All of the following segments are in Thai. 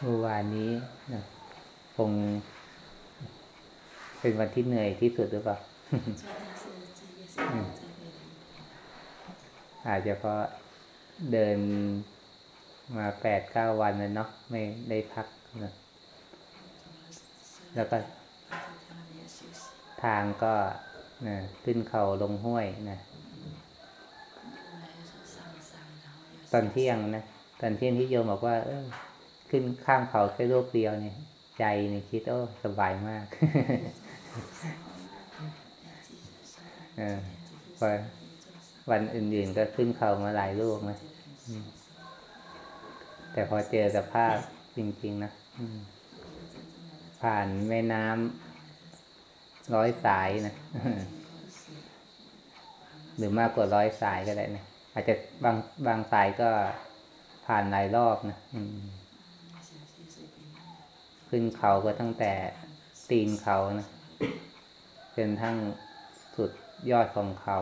เมื่อวานนี้นะคง เป็นวันที่เหนื่อยที่สุดหรือเปล่าอาจจะเพราะเดินมาแปดเก้าวันแล้วเนาะไม่ได้พักนะแล้วก็ทางก็นะขึ้นเขาลงห้วยนะตอนเที่ยงนะตอนเที่ยงที่โยมบอกว่า เออ ขึ้นข้ามเขาแค่ลูกเดียวเนี่ย ใจเนี่ยคิดโอ้สบายมากเออพอวันอื่นๆก็ขึ้นเขามาหลายลูกนะแต่พอเจอสภาพจริง ๆ นะผ่านแม่น้ำร้อยสายนะหรือมากกว่าร้อยสายก็ได้นะอาจจะบางบางสายก็ผ่านหลายรอบนะอืม ขึ้นเขาก็ตั้งแต่ตีนเขานะจนทั้งสุดยอดของเขา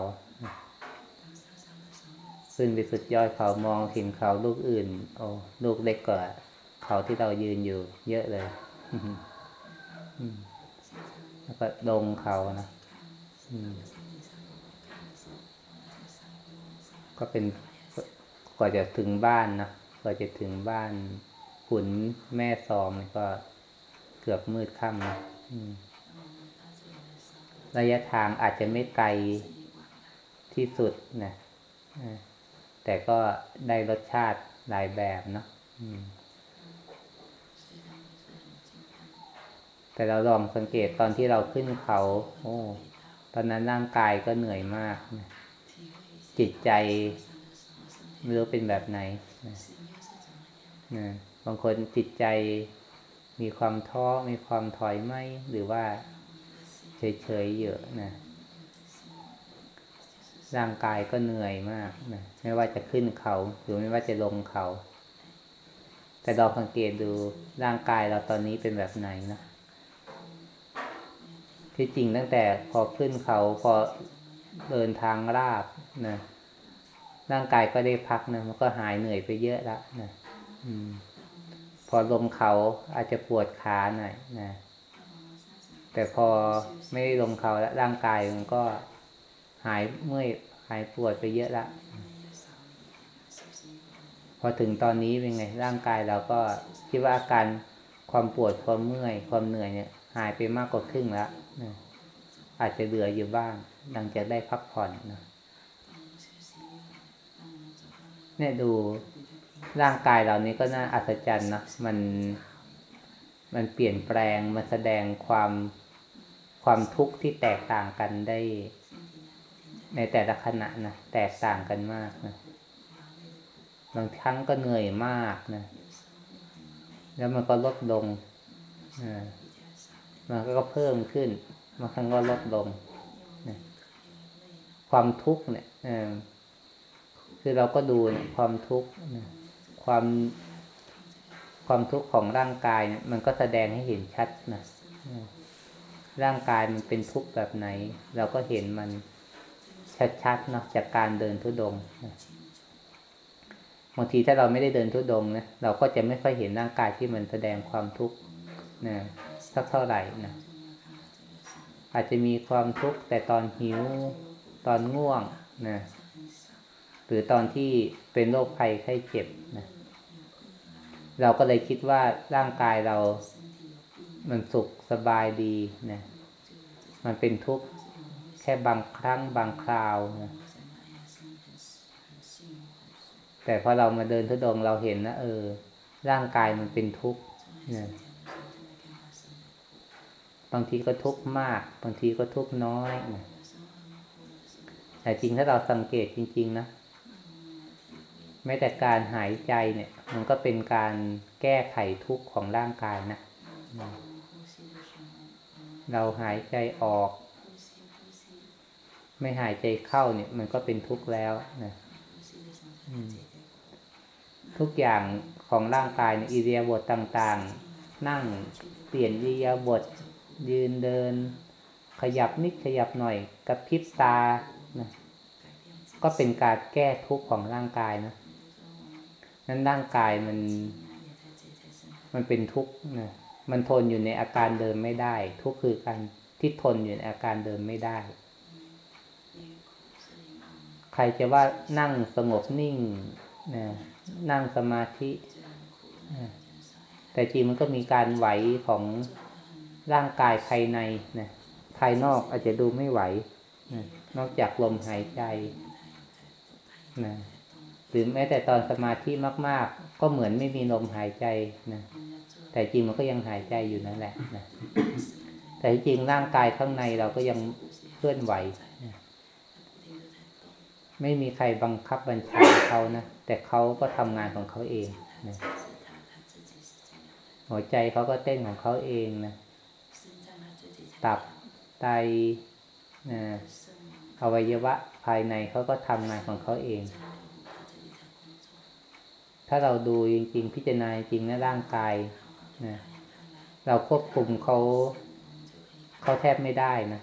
ขึ้นไปสุดยอดเขามองเห็นเขาลูกอื่น โอ้ลูกเล็กกว่าเขาที่เรายืนอยู่ เยอะเลยแล้วก็ดงเขานะก็เป็นกว่าจะถึงบ้านนะกว่าจะถึงบ้านขุนแม่ซอมก็ กือบมืดค่ำนะระยะทางอาจจะไม่ไกลที่สุดนะแต่ก็ได้รสชาติหลายแบบเนาะแต่เราลองสังเกตตอนที่เราขึ้นเขา โอ้ ตอนนั้นร่างกายก็เหนื่อยมากนะจิตใจไม่รู้เป็นแบบไหนนะบางคนจิตใจ มีความท้อมีความถอยไหมหรือว่าเฉยๆเยอะนะร่างกายก็เหนื่อยมากนะไม่ว่าจะขึ้นเขา หรือไม่ว่าจะลงเขา แต่เราสังเกตดูร่างกายเราตอนนี้เป็นแบบไหนนะที่จริงตั้งแต่พอขึ้นเขาพอเดินทางราบนะร่างกายก็ได้พักนะมันก็หายเหนื่อยไปเยอะแล้วนะอืม พอลงเขาอาจจะปวดขาหน่อยนะแต่พอไม่ได้ลงเขาแล้วร่างกายมันก็หายเมื่อยหายปวดไปเยอะละพอถึงตอนนี้เป็นไง ร่างกายเราก็คิดว่าอาการความปวดความเมื่อย ความเหนื่อยเนี่ย หายไปมากกว่าครึ่งแล้วนะอาจจะเหลืออยู่บ้างหลังจากได้พักผ่อนนะเนี่ยดู ร่างกายเรานี้ก็น่าอัศจรรย์นะมัน มันเปลี่ยนแปลงมันแสดงความความทุกข์ที่แตกต่างกันได้ ในแต่ละขณะนะแตกต่างกันมากนะบางครั้งก็เหนื่อยมากนะ แล้วมันก็ลดลงอ่ามันก็เพิ่มขึ้นบางครั้งก็ลดลงนะความทุกข์เนี่ยอคือเราก็ดูเนี่ยความทุกข์นะ ความความทุกข์ของร่างกายเนี่ยมันก็แสดงให้เห็นชัดนะร่างกายมันเป็นทุกข์แบบไหน เราก็เห็นมันชัดๆเนาะจากการเดินทุดงนะบางทีถ้าเราไม่ได้เดินทุดงนะเราก็จะไม่ค่อยเห็นร่างกายที่มันแสดงความทุกข์นะสักเท่าไหร่นะอาจจะมีความทุกข์แต่ตอนหิวตอนง่วงนะหรือตอนที่เป็นโรคภัยไข้เจ็บนะ เราก็เลยคิดว่าร่างกายเรา มันสุขสบายดีนะมันเป็นทุกข์แค่บางครั้งบางคราวนะแต่พอเรามาเดินทุดงเราเห็นนะเออ ร่างกายมันเป็นทุกข์นะบางทีก็ทุกข์มาก บางทีก็ทุกข์น้อยนะแต่จริงถ้าเราสังเกตจริง ๆ นะ แม้แต่การหายใจเนี่ย มันก็เป็นการแก้ไขทุกข์ของร่างกายนะ เราหายใจออก ไม่หายใจเข้าเนี่ย มันก็เป็นทุกข์แล้วนะทุกอย่างของร่างกายในอิเดียบทต่างๆ นั่งเปลี่ยนอิเดียบทยืนเดิน ขยับนิดขยับหน่อยกระพริบตานะก็เป็นการแก้ทุกข์ของร่างกายนะ นั้นร่างกายมัน มันเป็นทุกข์นะมันทนอยู่ในอาการเดิมไม่ได้ ทุกข์คือการที่ทนอยู่ในอาการเดิมไม่ได้ ใครจะว่านั่งสงบนิ่งนะนั่งสมาธิแต่จริงมันก็มีการไหวของร่างกายภายในนะภายนอกอาจจะดูไม่ไหวนะนอกจากลมหายใจนะ รือแม้แต่ตอนสมาธิมาก ๆ ก็เหมือนไม่มีลมหายใจนะแต่จริงมันก็ยังหายใจอยู่นั่นแหละนะแต่จริงร่างกายข้างในเราก็ยังเคลื่อนไหวนะไม่มีใครบังคับบัญชาเขานะแต่เขาก็ทำงานของเขาเองนะหัวใจเขาก็เต้นของเขาเองนะตับไตนะอวัยวะภายในเขาก็ทำงานของเขาเอง ถ้าเราดูจริง ๆ พิจารณาจริงนะร่างกายนะเราควบคุมเขาเขาแทบไม่ได้นะ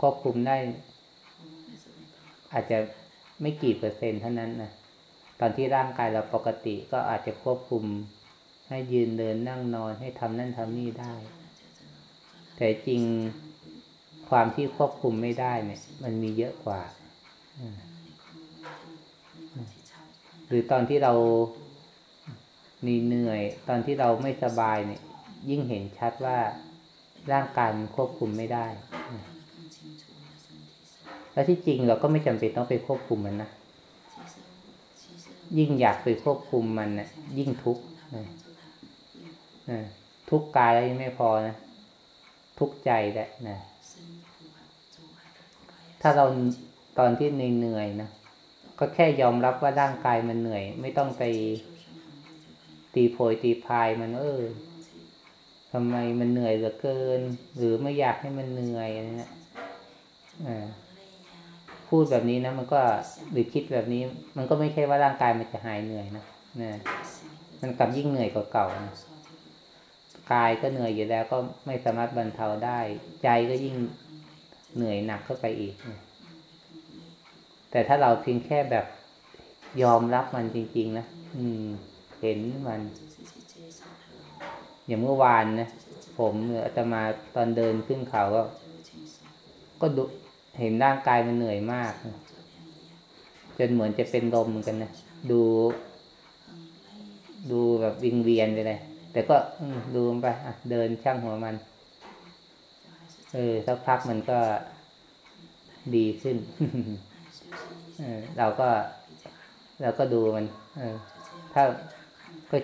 ควบคุมได้ อาจจะไม่กี่เปอร์เซ็นต์เท่านั้นนะตอนที่ร่างกายเราปกติก็อาจจะควบคุมให้ยืนเดินนั่งนอนให้ทำนั่นทำนี่ได้ แต่จริงความที่ควบคุมไม่ได้เนี่ย มันมีเยอะกว่าหรือตอนที่เรา มีเหนื่อยตอนที่เราไม่สบายเนี่ย ยิ่งเห็นชัดว่าร่างกายมันควบคุมไม่ได้ แล้วที่จริงเราก็ไม่จำเป็นต้องไปควบคุมมันนะ ยิ่งอยากไปควบคุมมันนะยิ่งทุกข์นะทุกกายแล้วยังไม่พอนะ ทุกใจแหละนะ ถ้าเราตอนที่เหนื่อยๆนะ ก็แค่ยอมรับว่าร่างกายมันเหนื่อย ไม่ต้องไป ตีโพยตีพายมันเออทำไมมันเหนื่อยเหลือเกิน หรือไม่อยากให้มันเหนื่อยอะไรเนี่ยอ่าพูดแบบนี้นะมันก็หรือคิดแบบนี้ มันก็ไม่ใช่ว่าร่างกายมันจะหายเหนื่อยนะนะมันกลับยิ่งเหนื่อยกว่าเก่านะกายก็เหนื่อยอยู่แล้วก็ไม่สามารถบรรเทาได้ ใจก็ยิ่งเหนื่อยหนักเข้าไปอีก แต่ถ้าเราเพียงแค่แบบยอมรับมันจริง ๆ นะอืม เห็นมัน อย่างเมื่อวานนะผมอาตมาตอนเดินขึ้นเขาก็ ก็ดูเห็นร่างกายมันเหนื่อยมาก จนเหมือนจะเป็นลมเหมือนกันนะดู ดูแบบวิงเวียนไปเลย แต่ก็ดูไปอะเดินช่างหัวมัน เออสักพักมันก็ดีขึ้นเออเราก็เราก็ดูมัน เออ ถ้า ก็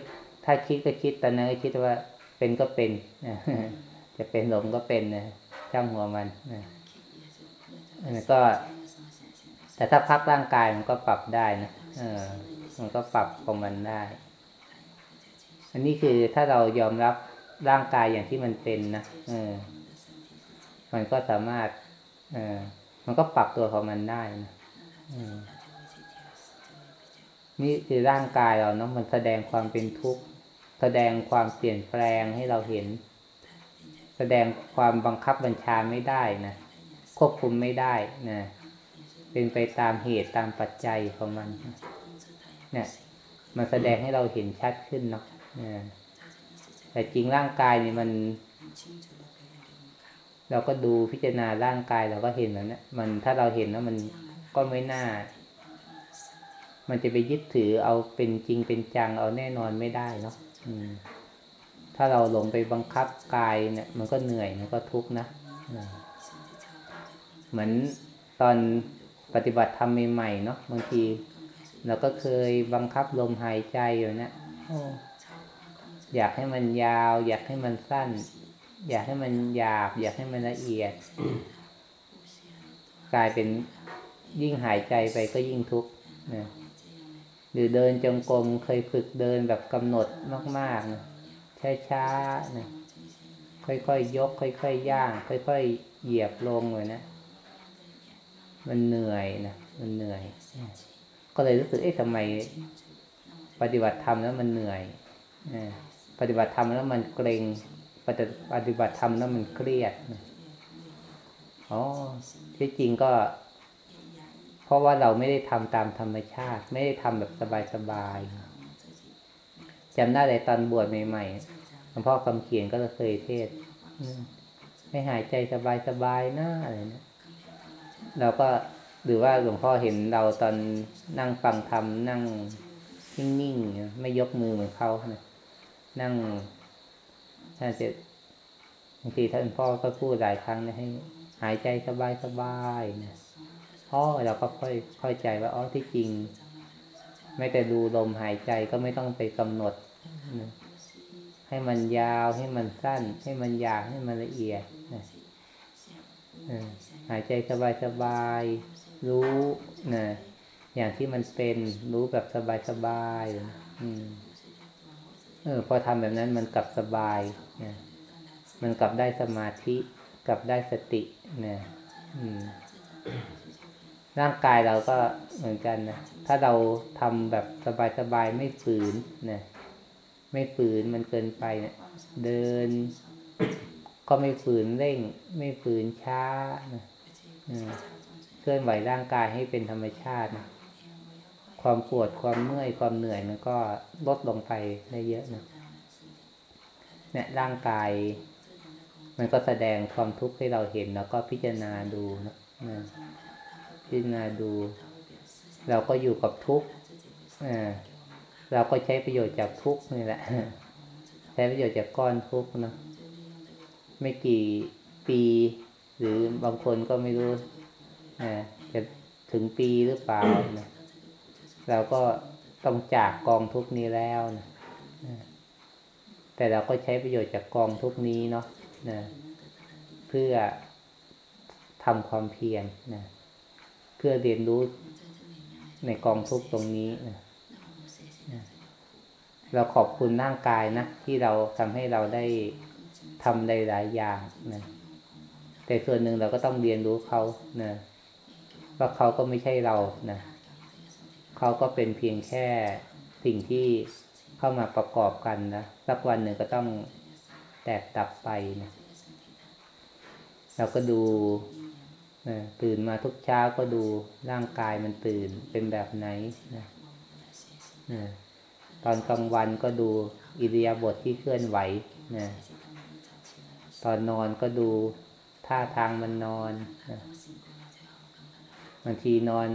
ถ้าคิดก็คิดตอนนั้นก็คิดว่าเป็นก็เป็นนะจะเป็นลมก็เป็นนะช่างหัวมันนะอันนี้ก็ แต่ถ้าพักร่างกายมันก็ปรับได้นะเออ มันก็ปรับของมันได้ อันนี้คือถ้าเรายอมรับร่างกายอย่างที่มันเป็นนะเออ มันก็สามารถ เออมันก็ปรับตัวของมันได้นะอืม นี่คือร่างกายเราเนาะมันแสดงความเป็นทุกข์ แสดงความเปลี่ยนแปลงให้เราเห็น แสดงความบังคับบัญชาไม่ได้นะควบคุมไม่ได้นะเป็นไปตามเหตุตามปัจจัยของมันเนี่ยมันแสดงให้เราเห็นชัดขึ้นเนาะแต่จริงร่างกายนี่มัน เราก็ดูพิจารณาร่างกายเราก็เห็นแล้วเนี่ยมันถ้าเราเห็นแล้วมันก็ไม่น่า มันจะไปยึดถือเอาเป็นจริงเป็นจังเอาแน่นอนไม่ได้เนาะถ้าเราหลงไปบังคับกายเนี่ย มันก็เหนื่อยมันก็ทุกข์นะเหมือนตอนปฏิบัติธรรมใหม่ๆเนาะบางทีเราก็เคยบังคับลมหายใจอยู่เนะอยากให้มันยาว อยากให้มันสั้น อยากให้มันหยาบ อยากให้มันละเอียด กลายเป็นยิ่งหายใจไปก็ยิ่งทุกข์นะ หรือเดินจงกรมเคยฝึกเดินแบบกำหนดมากๆนะช้าๆนะค่อยๆยยก ค่อยๆย่าง ค่อยๆเหยียบลงเลยนะ มันเหนื่อยนะมันเหนื่อย ก็เลยรู้สึกเอ๊ะทำไมปฏิบัติธรรมแล้วมันเหนื่อยปฏิบัติธรรมแล้วมันเกรงปฏิบัติธรรมแล้วมันเครียดอ๋อที่จริงก็ เพราะว่าเราไม่ได้ทำตามธรรมชาติ ไม่ได้ทำแบบสบายๆจำได้เลยตอนบวชใหม่ๆหลวงพ่อคำเขียนก็เคยเทศน์อืมให้หายใจสบายๆนะอะไรนี่เราก็หรือว่าหลวงพ่อเห็นเราตอนนั่งฟังธรรมนั่งนิ่งๆไม่ยกมือเหมือนเขานะนั่งท่านจบางทีท่านพ่อก็พูดหลายครั้งนะให้หายใจสบายๆนะ อ๋อเราก็ค่อยเข้าใจว่าอ๋อที่จริง ไม่แต่ดูลมหายใจก็ไม่ต้องไปกำหนด ให้มันยาวให้มันสั้น ให้มันยาวให้มันละเอียดนะหายใจสบายๆรู้นะอย่างที่มันเป็นรู้แบบสบายๆอืมเออพอทำแบบนั้นมันกลับสบายนะมันกลับได้สมาธิ กลับได้สตินะอืม ร่างกายเราก็เหมือนกันนะถ้าเราทำแบบสบายๆไม่ฝืนนะไม่ฝืนมันเกินไปเนะี่ย เดิน ก็ไม่ฝืนเร่ง ไม่ฝืนช้านะเคลื่อนไหวร่างกายให้เป็นธรรมชาตินะความปวดความเมื่อยความเหนื่อยมันก็ลดลงไปได้เยอะนะเนี่ยร่างกาย มันก็แสดงความทุกข์ให้เราเห็นแล้วก็พิจารณาดูนะนะ พิจารณาดู เราก็อยู่กับทุกข์อ่าเราก็ใช้ประโยชน์จากทุกข์นี่แหละ ใช้ประโยชน์จากก้อนทุกข์นะไม่กี่ปีหรือบางคนก็ไม่รู้อ่จะถึงปีหรือเปล่านะเราก็ต้องจากกองทุกข์นี้แล้วนะแต่เราก็ใช้ประโยชน์จากกองทุกข์นี้เนาะนะเพื่อทำความเพียรนะ พื่อเรียนรู้ในกองทุกตรงนี้นะเราขอบคุณร่างกายนะ ที่เราทำให้เราได้ทำได้หลายอย่างนะแต่ส่วนหนึ่งเราก็ต้องเรียนรู้เขานะว่าเขาก็ไม่ใช่เรานะเขาก็เป็นเพียงแค่สิ่งที่เข้ามาประกอบกันนะสักวันหนึ่งก็ต้องแตกดับไปนะเราก็ดู นะตื่นมาทุกเช้าก็ดูร่างกายมันตื่นเป็นแบบไหนนะนะตอนกลางวันก็ดูอิริยาบถที่เคลื่อนไหวนะตอนนอนก็ดูท่าทางมันนอนนะบางทีนอน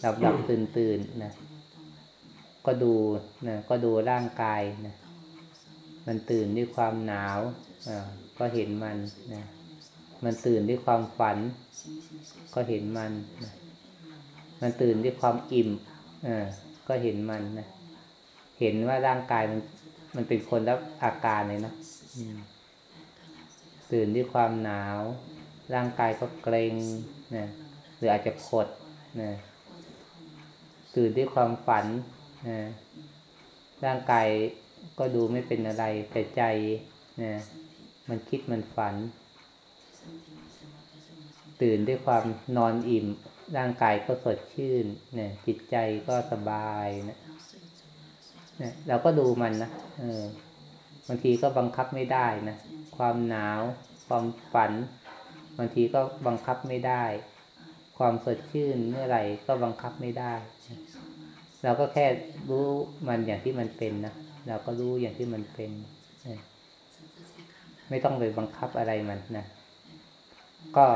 หลับหลับตื่นตื่นนะก็ดูนะก็ดูร่างกายนะมันตื่นด้วยความหนาวอ่าก็เห็นมันนะ มันตื่นด้วยความฝัน ก็เห็นมันนะมันตื่นด้วยความอิ่มอ่าก็เห็นมันนะเห็นว่าร่างกายมัน มันเป็นคนรับอาการเลยนะตื่นด้วยความหนาว ร่างกายก็เกรงนะหรืออาจจะขดนะตื่นด้วยความฝันนะร่างกายก็ดูไม่เป็นอะไรแต่ใจนะมันคิดมันฝัน ตื่นด้วยความนอนอิ่ม ร่างกายก็สดชื่นเนี่ยจิตใจก็สบายนะเนี่ยเราก็ดูมันนะเออบางทีก็บังคับไม่ได้นะความหนาว ความฝัน บางทีก็บังคับไม่ได้ ความสดชื่นเมื่อไหร่ก็บังคับไม่ได้ เราก็แค่รู้มันอย่างที่มันเป็นนะเราก็รู้อย่างที่มันเป็นไม่ต้องไปบังคับอะไรมันนะก็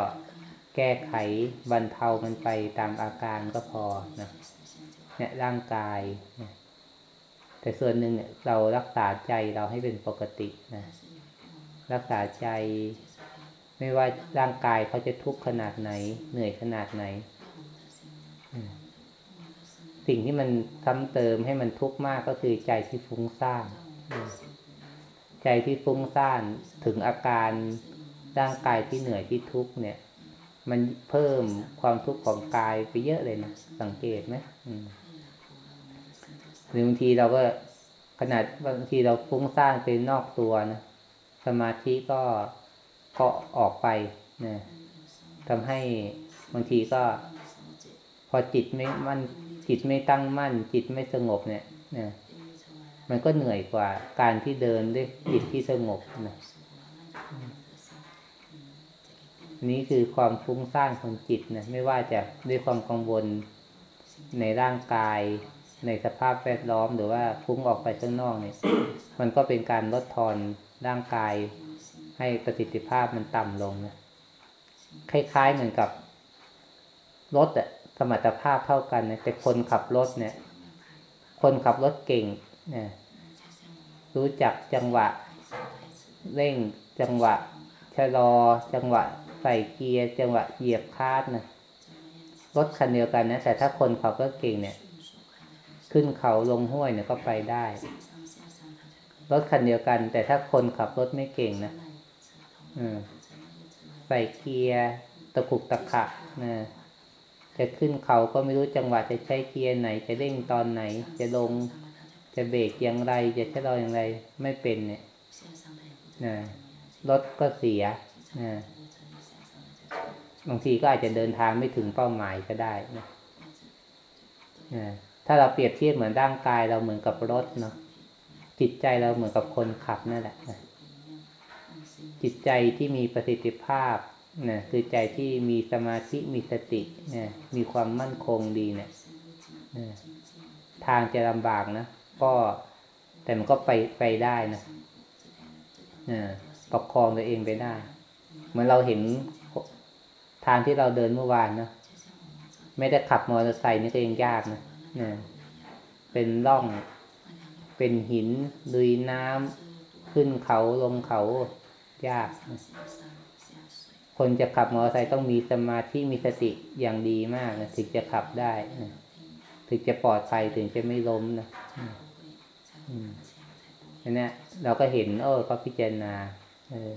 แก้ไขบรรเทามันไปตามอาการก็พอนะเนี่ยร่างกายนะแต่ส่วนหนึ่งเนี่ยเรารักษาใจเราให้เป็นปกตินะรักษาใจ ไม่ว่าร่างกายเขาจะทุกข์ขนาดไหน เหนื่อยขนาดไหน สิ่งที่มันซ้ำเติมให้มันทุกข์มากก็คือใจที่ฟุ้งซ่านใจที่ฟุ้งซ่านถึงอาการร่างกายที่เหนื่อยที่ทุกข์เนี่ย มันเพิ่มความทุกข์ของกายไปเยอะเลยนะสังเกตไหมหรือบางทีเราก็ขนาดบางทีเราฟุ้งซ่านเป็นนอกตัวนะสมาธิก็ก็ออกไปนะทำให้บางทีก็ พอจิตไม่มั่นจิตไม่ตั้งมั่น จิตไม่สงบเนี่ยนะมันก็เหนื่อยกว่าการที่เดินด้วยจิตที่สงบนะ นี้คือความฟุ้งซ่านของจิตนะไม่ว่าจะด้วยความกังวลในร่างกาย ในสภาพแวดล้อมหรือว่าฟุ้งออกไปข้างนอกเนี่ย มันก็เป็นการลดทอนร่างกาย ให้ประสิทธิภาพมันต่ำลงนะคล้ายๆเหมือนกับรถอะสมรรถภาพเท่ากันนะแต่คนขับรถเนี่ย คนขับรถเก่งเนี่ยรู้จักจังหวะ เร่งจังหวะชะลอจังหวะ ใส่เกียร์จังหวะเหยียบคลาดนะรถคันเดียวกันนะแต่ถ้าคนขับรถเก่งเนี่ย ขึ้นเขาลงห้วยเนี่ยก็ไปได้ รถคันเดียวกัน แต่ถ้าคนขับรถไม่เก่งนะอืมใส่เกียร์ตะกุกตะขะนะจะขึ้นเขาก็ไม่รู้จังหวะจะใช้เกียร์ไหน จะเร่งตอนไหน จะลง จะเบรกอย่างไร จะชะลออย่างไรไม่เป็นเนี่ยนะรถก็เสียนะ บางทีก็อาจจะเดินทางไม่ถึงเป้าหมายก็ได้นะนะถ้าเราเปรียบเทียบเหมือนร่างกายเราเหมือนกับรถเนาะจิตใจเราเหมือนกับคนขับนั่นแหละนะจิตใจที่มีประสิทธิภาพนะคือใจที่มีสมาธิมีสตินะมีความมั่นคงดีเนะี่ยนะทางจะลำบากนะก็แต่มันก็ไปไปได้นะนะประคองตัวเองไปได้ เหมือนเราเห็น ทางที่เราเดินเมื่อวานเนาะไม่ได้ขับมอเตอร์ไซค์นี่ก็ยังยากนะนะเป็นร่อง เป็นหินลุยน้ำขึ้นเขาลงเขายากนะคนจะขับมอเตอร์ไซค์ต้องมีสมาธิมีสติอย่างดีมากนะถึงจะขับได้นะถึงจะปลอดภัยถึงจะไม่ล้มนะอืมอันนี้เราก็เห็น เออก็พิจารณาเออ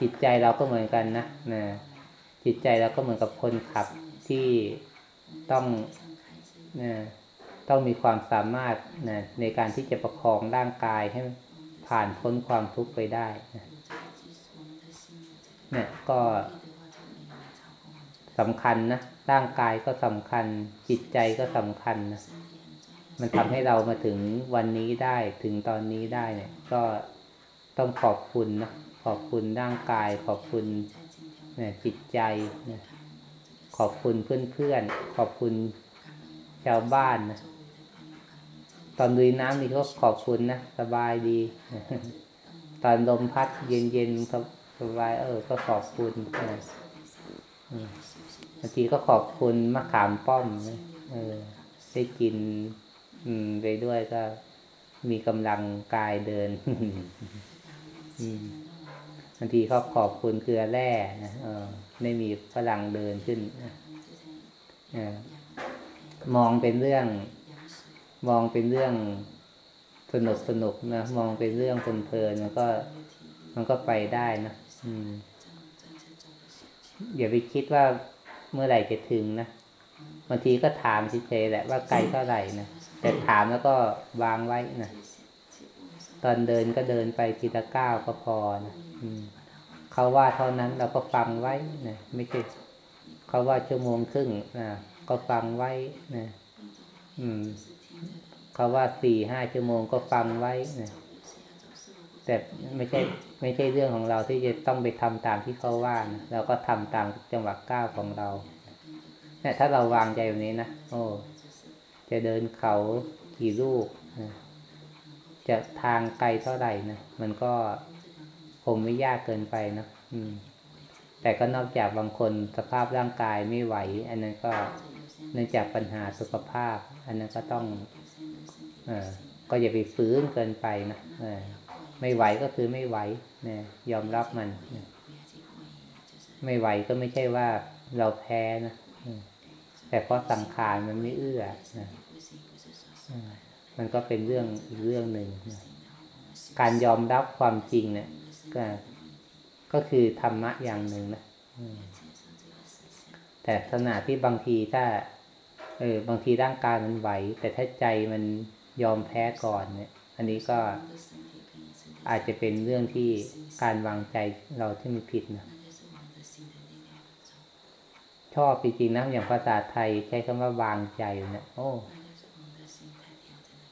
จิตใจเราก็เหมือนกันนะนะ จิตใจเราก็เหมือนกับคนขับที่ต้องนะต้องมีความสามารถนะในการที่จะประคองร่างกายให้ผ่านพ้นความทุกข์ไปได้นะเนี่ยก็สำคัญนะร่างกายก็สำคัญ จิตใจก็สำคัญนะมันทำให้เรามาถึงวันนี้ได้ถึงตอนนี้ได้เนี่ย ก็ต้องขอบคุณนะขอบคุณร่างกายขอบคุณ นี่ยจิตใจนะขอบคุณเพื่อนๆ ขอบคุณชาวบ้านนะตอนดุยน้ำนี่ก็ขอบคุณนะสบายดี ตอนลมพัดเย็นๆสบายเออ ก็ขอบคุณนะบางทีก็ขอบคุณมะขามป้อมนะเออได้กิน อืมไปด้วยก็มีกำลังกายเดิน บางทีเขาขอบคุณเกลือแร่นะเออไม่มีพลังเดินขึ้นอมองเป็นเรื่อง มองเป็นเรื่องสนุกสนุกนะมองเป็นเรื่องเพลินๆมันก็ มันก็ไปได้นะอืมอย่าไปคิดว่าเมื่อไหร่จะถึงนะบางทีก็ถามเฉยๆแหละว่าไกลเท่าไหร่นะแต่ถามแล้วก็วางไว้นะตอนเดินก็เดินไปทีละก้าวก็พอนะ เขาว่าเท่านั้นเราก็ฟังไว้นะไม่ใช่เขาว่าชั่วโมงครึ่งนะก็ฟังไว้นะอืม เขาว่าสี่ห้าชั่วโมงก็ฟังไว้นะแต่ไม่ใช่ ไม่ใช่เรื่องของเราที่จะต้องไปทำตามที่เขาว่านะเราก็ทำตามจังหวะก้าวของเราเนี่ยถ้าเราวางใจแบบนี้นะโอ้จะเดินเขากี่ลูกนะจะทางไกลเท่าไหร่นะมันก็ งไม่ยากเกินไปนะอืม แต่ก็นอกจากบางคนสภาพร่างกายไม่ไหว อันนั้นก็เนื่องจากปัญหาสุขภาพ อันนั้นก็ต้องอก็อย่าไปฟื้นเกินไปนะไม่ไหวก็คือไม่ไหวนี่ยอมรับมันนะไม่ไหวก็ไม่ใช่ว่าเราแพ้นะแต่เพราะสังขารมันไม่เอื้อนะมันก็เป็นเรื่องอีกเรื่องหนึ่งนะการยอมรับความจริงเนี่ย ก็ก็คือธรรมะอย่างหนึ่งนะแต่ขณะที่บางทีถ้า เออบางทีร่างกายมันไหว แต่ถ้าใจมันยอมแพ้ก่อนเนี่ย อันนี้ก็อาจจะเป็นเรื่องที่การวางใจเราที่มันผิดนะชอบจริงๆนะอย่างภาษาไทยใช้คำว่าวางใจเนะี่ยโอ้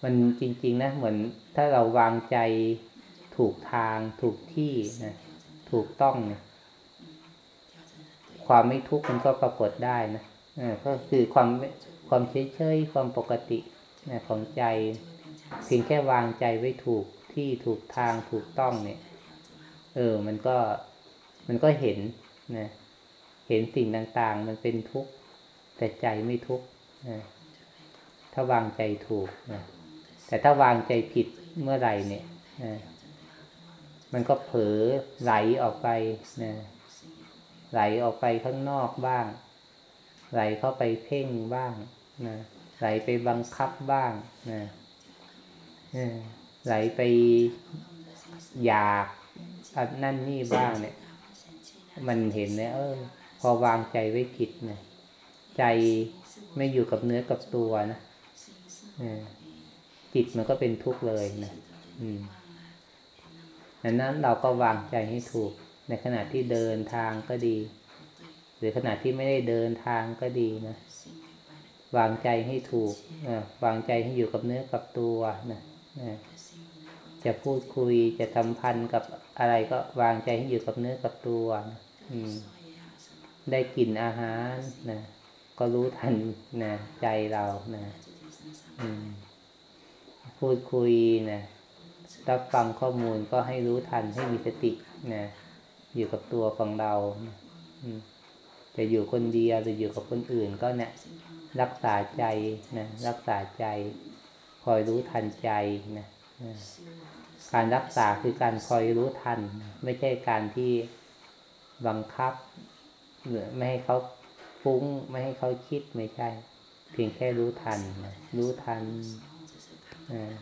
มันจริง ๆ นะเหมือนถ้าเราวางใจ ถูกทางถูกที่นะถูกต้องเนี่ยความไม่ทุกข์มันก็ปรากฏได้นะก็คือความความเฉยๆความปกตินะของใจเพียงแค่วางใจไว้ถูกที่ถูกทางถูกต้องเนี่ย เออ มันก็มันก็เห็นนะเห็นสิ่งต่างๆ มันเป็นทุกข์แต่ใจไม่ทุกข์นะถ้าวางใจถูกนะแต่ถ้าวางใจผิดเมื่อไหร่เนี่ยนะ มันก็เผลอไหลออกไปนะไหลออกไปข้างนอกบ้าง ไหลเข้าไปเพ่งบ้างนะไหลไปบังคับบ้างนะไหลไปอยากอันนั่นนี่บ้างเนี่ย มันเห็นเนี่ยเออ พอวางใจไว้ผิดนะใจไม่อยู่กับเนื้อกับตัวนะเออจิตมันก็เป็นทุกข์เลยนะอืม ดังนั้นเราก็วางใจให้ถูก ในขณะที่เดินทางก็ดี หรือขณะที่ไม่ได้เดินทางก็ดีนะวางใจให้ถูกนะวางใจให้อยู่กับเนื้อกับตัวนะนะจะพูดคุยจะทำพันธ์กับอะไรก็วางใจให้อยู่กับเนื้อกับตัวนะได้กลิ่นอาหารนะก็รู้ทันนะใจเรานะพูดคุยนะ รับฟังข้อมูลก็ให้รู้ทันให้มีสตินะอยู่กับตัวของเราจะอยู่คนเดียวหรือยู่กับคนอื่นก็เนี่ยรักษาใจนะรักษาใจ คอยรู้ทันใจนะนะการรักษาคือการคอยรู้ทัน ไม่ใช่การที่บังคับหรือไม่ให้เขาฟุ้งไม่ให้เขาคิดไม่ใช่ เพียงแค่รู้ทันนะรู้ทันอ่า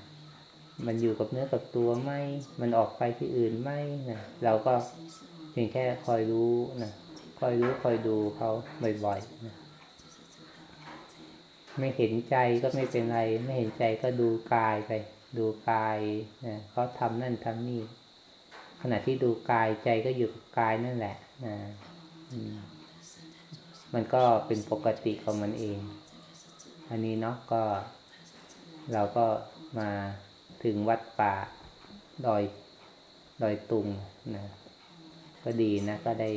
มันอยู่กับเนื้อกับตัวไหมมันออกไปที่อื่นไหมนะเราก็เพียงแค่คอยรู้นะคอยรู้คอยดูเขาบ่อยๆนะไม่เห็นใจก็ไม่เป็นไร ไม่เห็นใจก็ดูกายไป ดูกายนะเขาทำนั่นทำนี่ขณะที่ดูกายใจก็อยู่กับกายนั่นแหละนะอืมมันก็เป็นปกติของมันเอง อันนี้เนาะก็เราก็มา ถึงวัดป่าดอยดอยตุงนะก็ดีนะก็ได้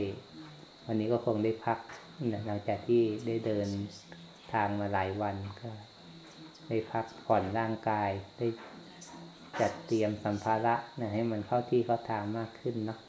วันนี้ก็คงได้พักนะหลังจากที่ได้เดินทางมาหลายวันก็ได้พักผ่อนร่างกายได้จัดเตรียมสัมภาระนะให้มันเข้าที่เข้าทางมากขึ้นเนาะ